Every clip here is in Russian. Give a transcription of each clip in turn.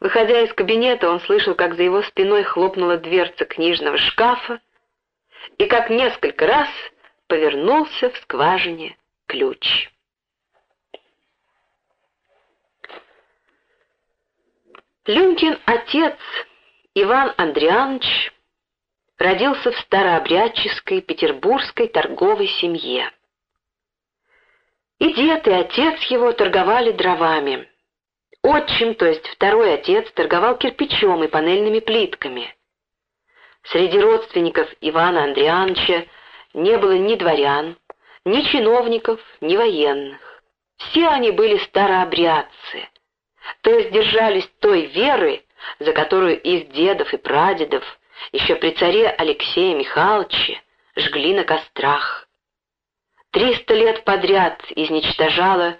Выходя из кабинета, он слышал, как за его спиной хлопнула дверца книжного шкафа и как несколько раз повернулся в скважине ключ. Люнькин отец Иван Андрианович родился в старообрядческой петербургской торговой семье. И дед, и отец его торговали дровами. Отчим, то есть второй отец, торговал кирпичом и панельными плитками. Среди родственников Ивана Андриановича не было ни дворян, ни чиновников, ни военных. Все они были старообрядцы, то есть держались той веры, за которую их дедов и прадедов еще при царе Алексее Михайловиче жгли на кострах. Триста лет подряд изничтожало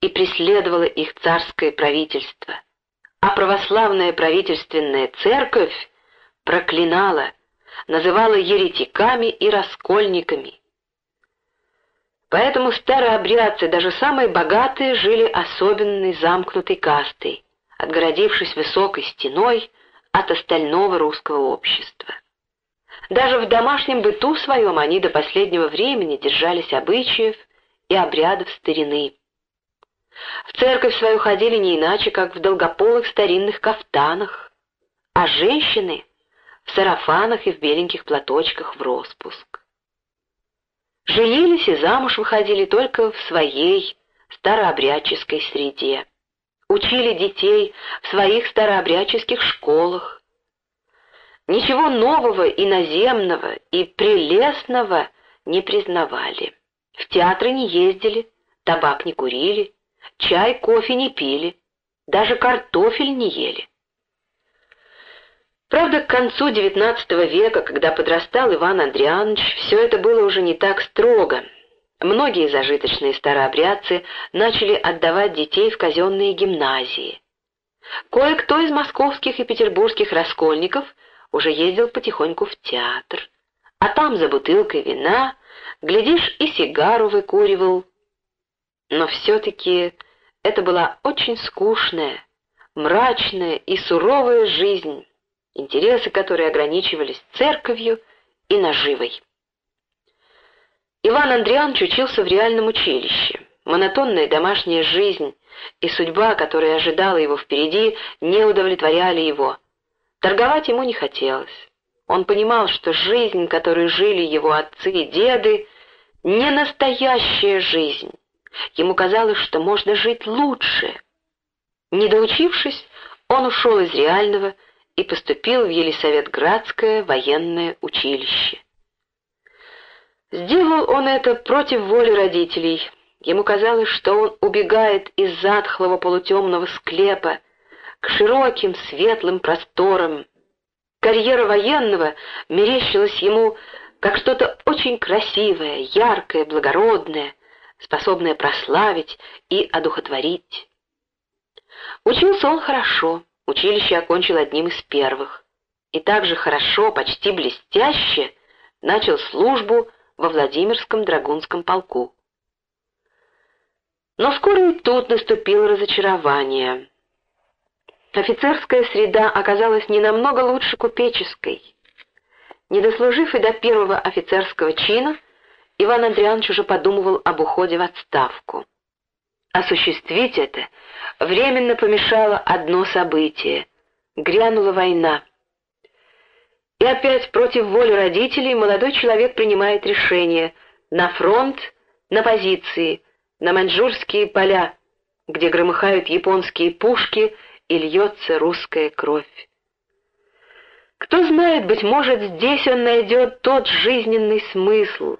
и преследовало их царское правительство, а православная правительственная церковь проклинала, называла еретиками и раскольниками. Поэтому старообрядцы, даже самые богатые, жили особенной замкнутой кастой, отгородившись высокой стеной от остального русского общества. Даже в домашнем быту своем они до последнего времени держались обычаев и обрядов старины. В церковь свою ходили не иначе, как в долгополых старинных кафтанах, а женщины — в сарафанах и в беленьких платочках в распуск. Женились и замуж выходили только в своей старообрядческой среде учили детей в своих старообрядческих школах. Ничего нового, иноземного и прелестного не признавали. В театры не ездили, табак не курили, чай, кофе не пили, даже картофель не ели. Правда, к концу XIX века, когда подрастал Иван Андрианович, все это было уже не так строго — Многие зажиточные старообрядцы начали отдавать детей в казенные гимназии. Кое-кто из московских и петербургских раскольников уже ездил потихоньку в театр, а там за бутылкой вина, глядишь, и сигару выкуривал. Но все-таки это была очень скучная, мрачная и суровая жизнь, интересы которой ограничивались церковью и наживой. Иван Андрианович учился в реальном училище. Монотонная домашняя жизнь и судьба, которая ожидала его впереди, не удовлетворяли его. Торговать ему не хотелось. Он понимал, что жизнь, которой жили его отцы и деды, не настоящая жизнь. Ему казалось, что можно жить лучше. Не доучившись, он ушел из реального и поступил в Елисаветградское военное училище. Сделал он это против воли родителей. Ему казалось, что он убегает из затхлого полутемного склепа к широким светлым просторам. Карьера военного мерещилась ему как что-то очень красивое, яркое, благородное, способное прославить и одухотворить. Учился он хорошо, училище окончил одним из первых. И также хорошо, почти блестяще, начал службу во Владимирском драгунском полку. Но скоро и тут наступило разочарование. Офицерская среда оказалась не намного лучше купеческой. Не дослужив и до первого офицерского чина, Иван Андрианович уже подумывал об уходе в отставку. Осуществить это временно помешало одно событие — грянула война. И опять против воли родителей молодой человек принимает решение на фронт, на позиции, на маньчжурские поля, где громыхают японские пушки и льется русская кровь. Кто знает, быть может, здесь он найдет тот жизненный смысл,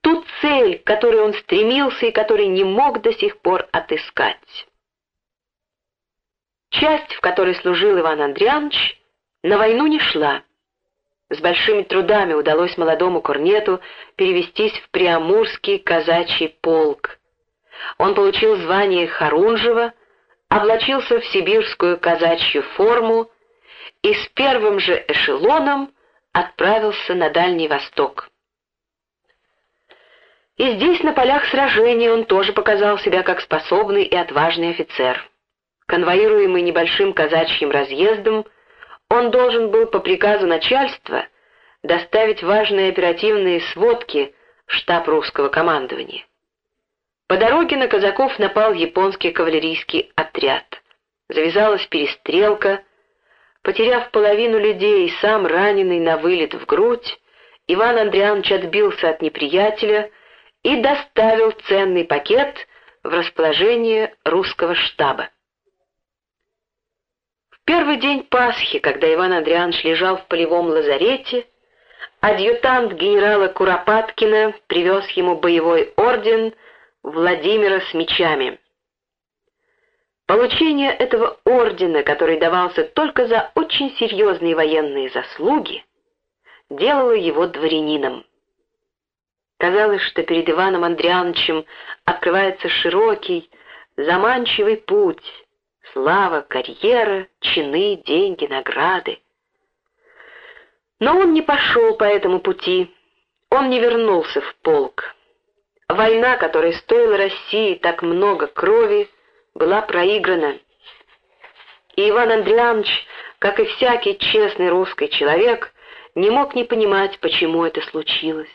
ту цель, к которой он стремился и который не мог до сих пор отыскать. Часть, в которой служил Иван Андрианович, на войну не шла. С большими трудами удалось молодому корнету перевестись в Приамурский казачий полк. Он получил звание Харунжева, облачился в сибирскую казачью форму и с первым же эшелоном отправился на Дальний Восток. И здесь, на полях сражений, он тоже показал себя как способный и отважный офицер. Конвоируемый небольшим казачьим разъездом, он должен был по приказу начальства доставить важные оперативные сводки в штаб русского командования. По дороге на казаков напал японский кавалерийский отряд. Завязалась перестрелка. Потеряв половину людей сам раненый на вылет в грудь, Иван Андрианович отбился от неприятеля и доставил ценный пакет в расположение русского штаба. В первый день Пасхи, когда Иван Андрианович лежал в полевом лазарете, адъютант генерала Куропаткина привез ему боевой орден Владимира с мечами. Получение этого ордена, который давался только за очень серьезные военные заслуги, делало его дворянином. Казалось, что перед Иваном Андриановичем открывается широкий, заманчивый путь, слава, карьера, чины, деньги, награды. Но он не пошел по этому пути, он не вернулся в полк. Война, которая стоила России так много крови, была проиграна. И Иван Андрианович, как и всякий честный русский человек, не мог не понимать, почему это случилось.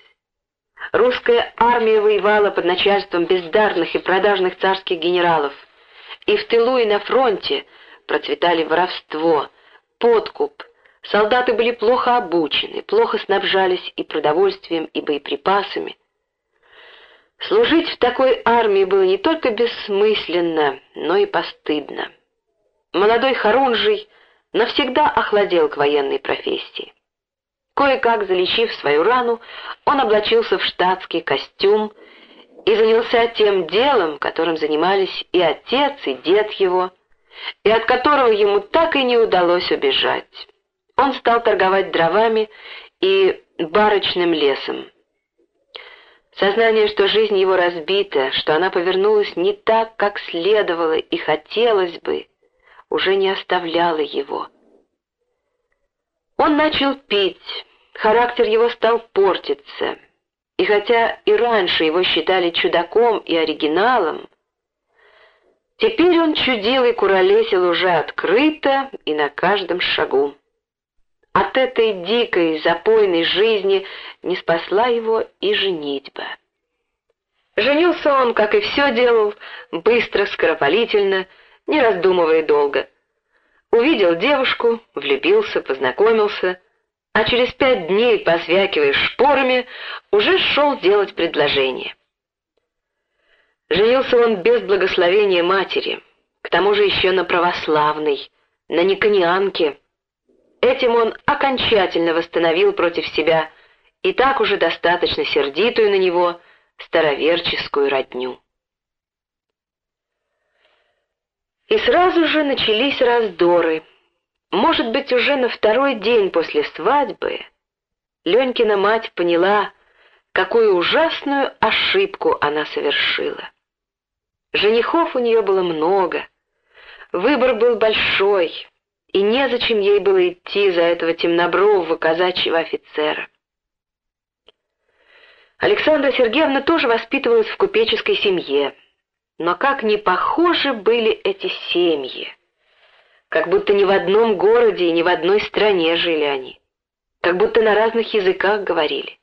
Русская армия воевала под начальством бездарных и продажных царских генералов. И в тылу, и на фронте процветали воровство, подкуп. Солдаты были плохо обучены, плохо снабжались и продовольствием, и боеприпасами. Служить в такой армии было не только бессмысленно, но и постыдно. Молодой Харунжий навсегда охладел к военной профессии. Кое-как залечив свою рану, он облачился в штатский костюм и занялся тем делом, которым занимались и отец, и дед его, и от которого ему так и не удалось убежать. Он стал торговать дровами и барочным лесом. Сознание, что жизнь его разбита, что она повернулась не так, как следовало и хотелось бы, уже не оставляло его. Он начал пить, характер его стал портиться, и хотя и раньше его считали чудаком и оригиналом, теперь он чудил и куролесил уже открыто и на каждом шагу. От этой дикой, запойной жизни не спасла его и женитьба. Женился он, как и все делал, быстро, скоропалительно, не раздумывая долго. Увидел девушку, влюбился, познакомился, а через пять дней, посвякивая шпорами, уже шел делать предложение. Женился он без благословения матери, к тому же еще на православной, на никонианке, Этим он окончательно восстановил против себя и так уже достаточно сердитую на него староверческую родню. И сразу же начались раздоры. Может быть, уже на второй день после свадьбы Ленькина мать поняла, какую ужасную ошибку она совершила. Женихов у нее было много, выбор был большой, и незачем ей было идти за этого темнобрового казачьего офицера. Александра Сергеевна тоже воспитывалась в купеческой семье, но как не похожи были эти семьи. Как будто ни в одном городе и ни в одной стране жили они. Как будто на разных языках говорили.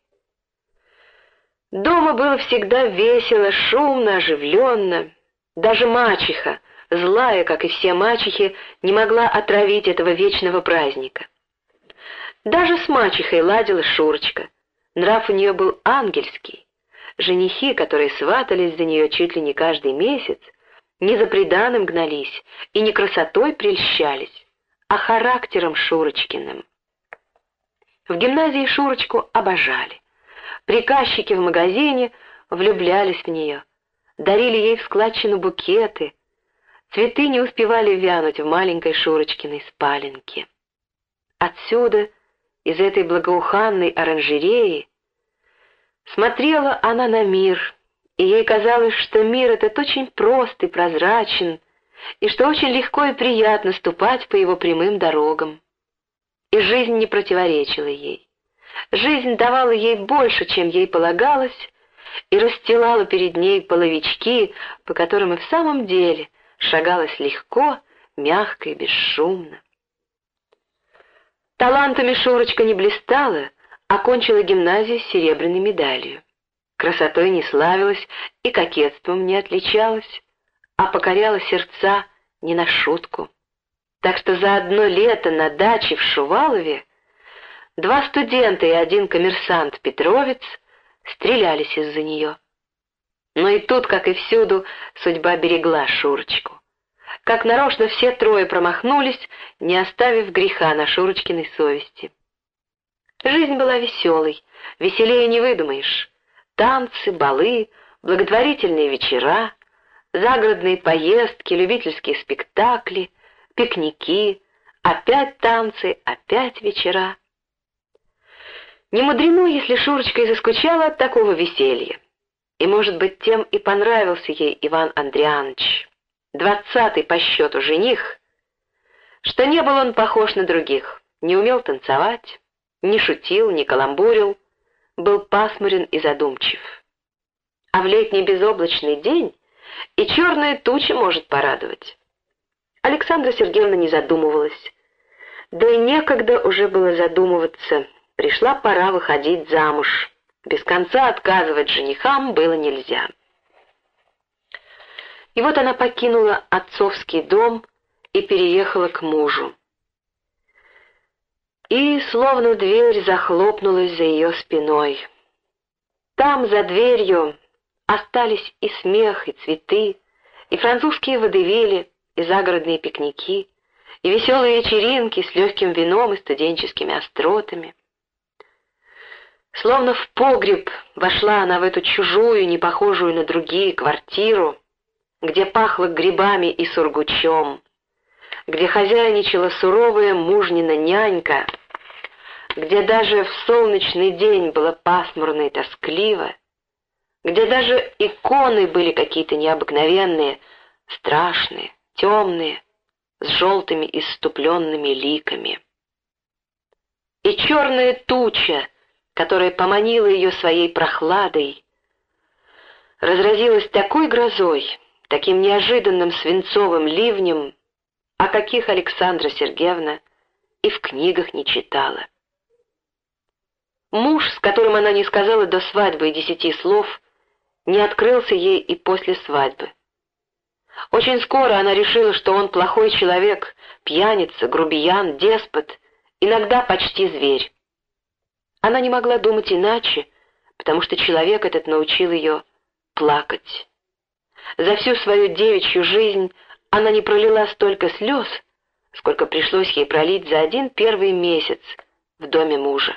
Дома было всегда весело, шумно, оживленно. Даже мачеха, злая, как и все мачехи, не могла отравить этого вечного праздника. Даже с мачехой ладила Шурочка. Нрав у нее был ангельский. Женихи, которые сватались за нее чуть ли не каждый месяц, не за преданным гнались и не красотой прельщались, а характером Шурочкиным. В гимназии Шурочку обожали. Приказчики в магазине влюблялись в нее, дарили ей в складчину букеты, Цветы не успевали вянуть в маленькой Шурочкиной спаленке. Отсюда, из этой благоуханной оранжереи, смотрела она на мир, и ей казалось, что мир этот очень прост и прозрачен, и что очень легко и приятно ступать по его прямым дорогам. И жизнь не противоречила ей. Жизнь давала ей больше, чем ей полагалось, и расстилала перед ней половички, по которым и в самом деле — шагалось легко, мягко и бесшумно. Талантами Шурочка не блистала, окончила гимназию с серебряной медалью. Красотой не славилась и кокетством не отличалась, а покоряла сердца не на шутку. Так что за одно лето на даче в Шувалове два студента и один коммерсант Петровец стрелялись из-за нее. Но и тут, как и всюду, судьба берегла Шурочку. Как нарочно все трое промахнулись, не оставив греха на Шурочкиной совести. Жизнь была веселой, веселее не выдумаешь. Танцы, балы, благотворительные вечера, загородные поездки, любительские спектакли, пикники, опять танцы, опять вечера. Не мудрено, если Шурочка и заскучала от такого веселья. И, может быть, тем и понравился ей Иван Андрианович, двадцатый по счету жених, что не был он похож на других, не умел танцевать, не шутил, не каламбурил, был пасмурен и задумчив. А в летний безоблачный день и черная туча может порадовать. Александра Сергеевна не задумывалась. Да и некогда уже было задумываться. Пришла пора выходить замуж. Без конца отказывать женихам было нельзя. И вот она покинула отцовский дом и переехала к мужу. И словно дверь захлопнулась за ее спиной. Там, за дверью, остались и смех, и цветы, и французские водевили, и загородные пикники, и веселые вечеринки с легким вином и студенческими остротами. Словно в погреб вошла она в эту чужую, не похожую на другие, квартиру, где пахло грибами и сургучом, где хозяйничала суровая мужнина нянька, где даже в солнечный день было пасмурно и тоскливо, где даже иконы были какие-то необыкновенные, страшные, темные, с желтыми иступленными ликами. И черная туча, которая поманила ее своей прохладой, разразилась такой грозой, таким неожиданным свинцовым ливнем, о каких Александра Сергеевна и в книгах не читала. Муж, с которым она не сказала до свадьбы десяти слов, не открылся ей и после свадьбы. Очень скоро она решила, что он плохой человек, пьяница, грубиян, деспот, иногда почти зверь. Она не могла думать иначе, потому что человек этот научил ее плакать. За всю свою девичью жизнь она не пролила столько слез, сколько пришлось ей пролить за один первый месяц в доме мужа.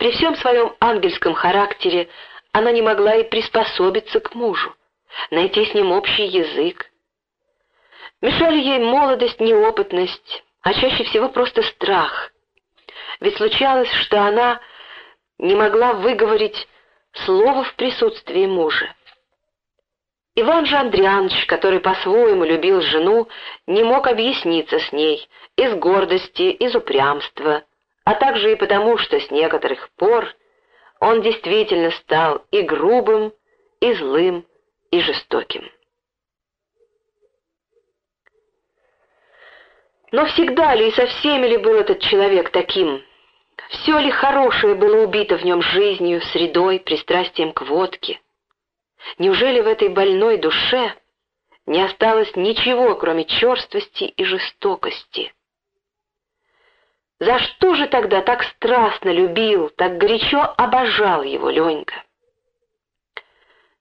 При всем своем ангельском характере она не могла и приспособиться к мужу, найти с ним общий язык. Мешали ей молодость, неопытность, а чаще всего просто страх. Ведь случалось, что она не могла выговорить слово в присутствии мужа. Иван же Андрианович, который по-своему любил жену, не мог объясниться с ней из гордости, из упрямства, а также и потому, что с некоторых пор он действительно стал и грубым, и злым, и жестоким. Но всегда ли и со всеми ли был этот человек таким? Все ли хорошее было убито в нем жизнью, средой, пристрастием к водке? Неужели в этой больной душе не осталось ничего, кроме черствости и жестокости? За что же тогда так страстно любил, так горячо обожал его Ленька?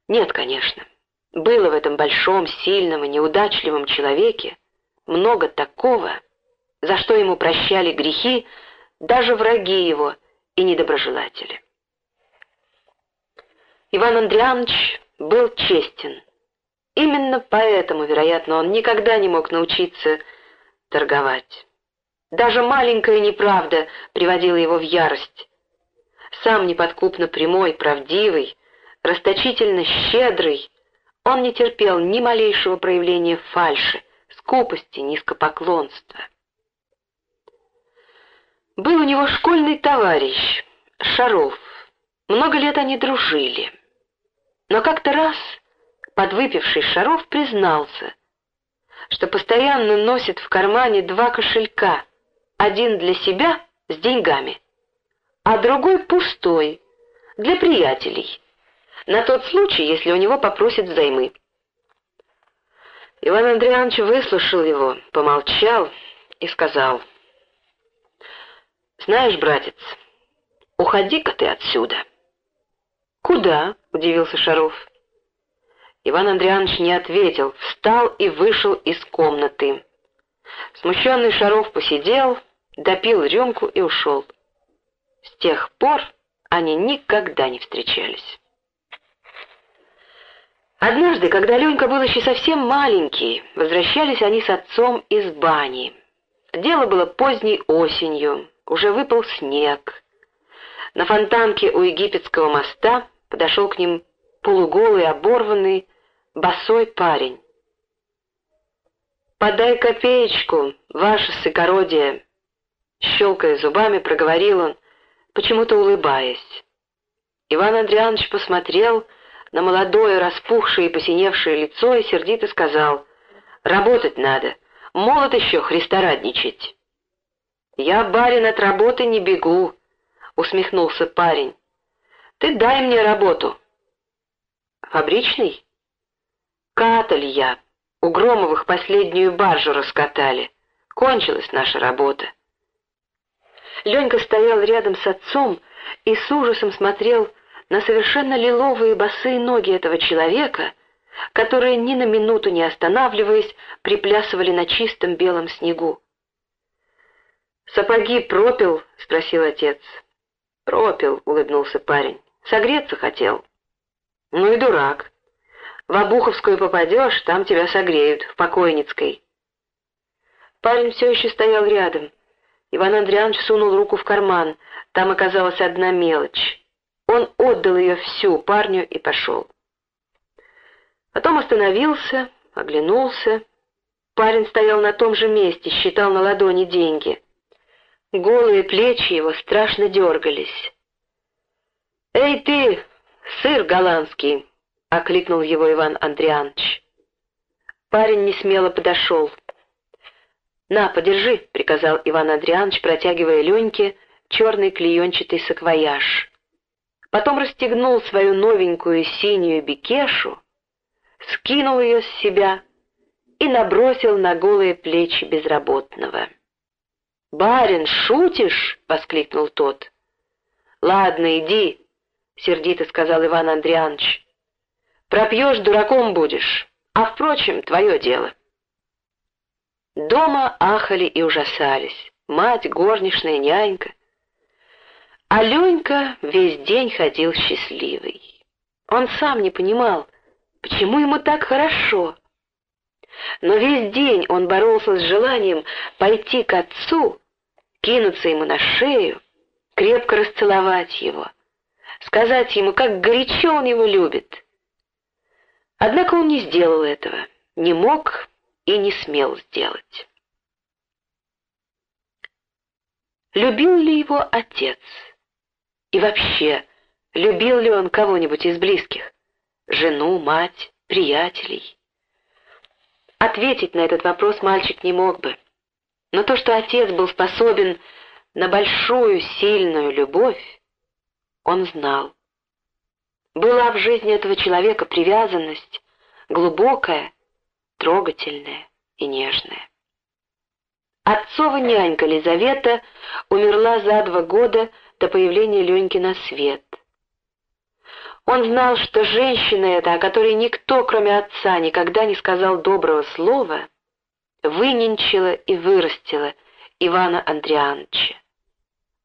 Нет, конечно, было в этом большом, сильном и неудачливом человеке много такого, за что ему прощали грехи даже враги его и недоброжелатели. Иван Андрианович был честен. Именно поэтому, вероятно, он никогда не мог научиться торговать. Даже маленькая неправда приводила его в ярость. Сам неподкупно прямой, правдивый, расточительно щедрый, он не терпел ни малейшего проявления фальши, скупости, низкопоклонства. Был у него школьный товарищ, Шаров. Много лет они дружили. Но как-то раз подвыпивший Шаров признался, что постоянно носит в кармане два кошелька, один для себя с деньгами, а другой пустой, для приятелей, на тот случай, если у него попросят взаймы. Иван Андрианович выслушал его, помолчал и сказал, «Знаешь, братец, уходи-ка ты отсюда». «Куда?» — удивился Шаров. Иван Андрианович не ответил, встал и вышел из комнаты. Смущенный Шаров посидел, допил рюмку и ушел. С тех пор они никогда не встречались. Однажды, когда Ленька был еще совсем маленький, возвращались они с отцом из бани. Дело было поздней осенью, уже выпал снег. На фонтанке у египетского моста подошел к ним полуголый, оборванный, босой парень. «Подай копеечку, ваше сыкородие!» Щелкая зубами, проговорил он, почему-то улыбаясь. Иван Андрианович посмотрел на молодое, распухшее и посиневшее лицо и сердито сказал, «Работать надо, молод еще христорадничать». «Я, барин, от работы не бегу», — усмехнулся парень. «Ты дай мне работу». «Фабричный?» «Каталь я. У Громовых последнюю баржу раскатали. Кончилась наша работа». Ленька стоял рядом с отцом и с ужасом смотрел на совершенно лиловые босые ноги этого человека, которые ни на минуту не останавливаясь приплясывали на чистом белом снегу. «Сапоги пропил?» — спросил отец. «Пропил», — улыбнулся парень. «Согреться хотел». «Ну и дурак. В Обуховскую попадешь, там тебя согреют, в Покойницкой». Парень все еще стоял рядом. Иван Андрианович сунул руку в карман. Там оказалась одна мелочь. Он отдал ее всю парню и пошел. Потом остановился, оглянулся. Парень стоял на том же месте, считал на ладони деньги. Голые плечи его страшно дергались. «Эй ты, сыр голландский!» — окликнул его Иван Андрианович. Парень несмело подошел. «На, подержи», — приказал Иван Андрианович, протягивая Леньке черный клеенчатый саквояж. Потом расстегнул свою новенькую синюю бикешу, скинул ее с себя и набросил на голые плечи безработного. «Барин, шутишь?» — воскликнул тот. «Ладно, иди», — сердито сказал Иван Андрианович. «Пропьешь, дураком будешь, а, впрочем, твое дело». Дома ахали и ужасались. Мать, горничная, нянька. А Ленька весь день ходил счастливый. Он сам не понимал, почему ему так хорошо. Но весь день он боролся с желанием пойти к отцу, кинуться ему на шею, крепко расцеловать его, сказать ему, как горячо он его любит. Однако он не сделал этого, не мог и не смел сделать. Любил ли его отец? И вообще, любил ли он кого-нибудь из близких? Жену, мать, приятелей? Ответить на этот вопрос мальчик не мог бы. Но то, что отец был способен на большую, сильную любовь, он знал. Была в жизни этого человека привязанность, глубокая, трогательная и нежная. Отцова нянька Лизавета умерла за два года до появления Леньки на свет. Он знал, что женщина эта, о которой никто, кроме отца, никогда не сказал доброго слова, выненчила и вырастила Ивана Андриановича.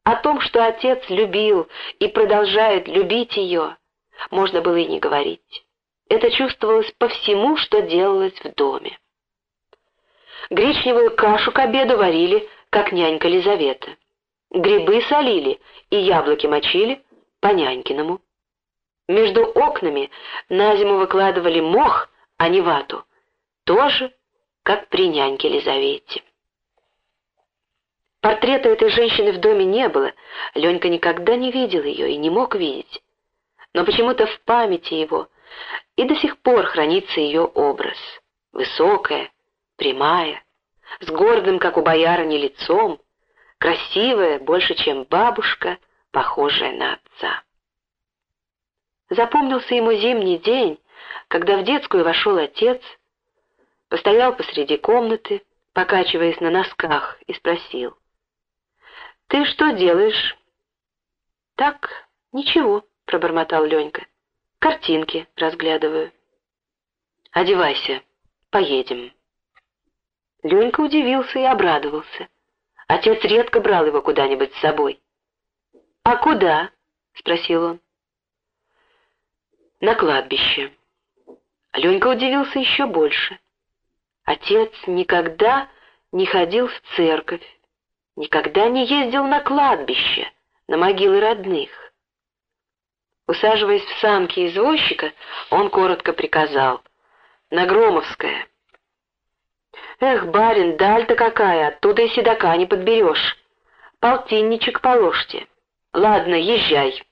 О том, что отец любил и продолжает любить ее, можно было и не говорить. Это чувствовалось по всему, что делалось в доме. Гречневую кашу к обеду варили, как нянька Лизавета. Грибы солили и яблоки мочили по нянькиному. Между окнами на зиму выкладывали мох, а не вату, тоже, как при няньке Лизавете. Портрета этой женщины в доме не было, Ленька никогда не видел ее и не мог видеть. Но почему-то в памяти его и до сих пор хранится ее образ. Высокая, прямая, с гордым, как у боярыни, лицом, красивая, больше, чем бабушка, похожая на отца. Запомнился ему зимний день, когда в детскую вошел отец, постоял посреди комнаты, покачиваясь на носках, и спросил. «Ты что делаешь?» «Так, ничего», — пробормотал Ленька. «Картинки разглядываю». «Одевайся, поедем». Ленька удивился и обрадовался. Отец редко брал его куда-нибудь с собой. «А куда?» — спросил он. «На кладбище». Ленька удивился еще больше. Отец никогда не ходил в церковь, никогда не ездил на кладбище, на могилы родных. Усаживаясь в самки извозчика, он коротко приказал. «На Громовское». «Эх, барин, даль-то какая, оттуда и седока не подберешь. Полтинничек положьте. Ладно, езжай».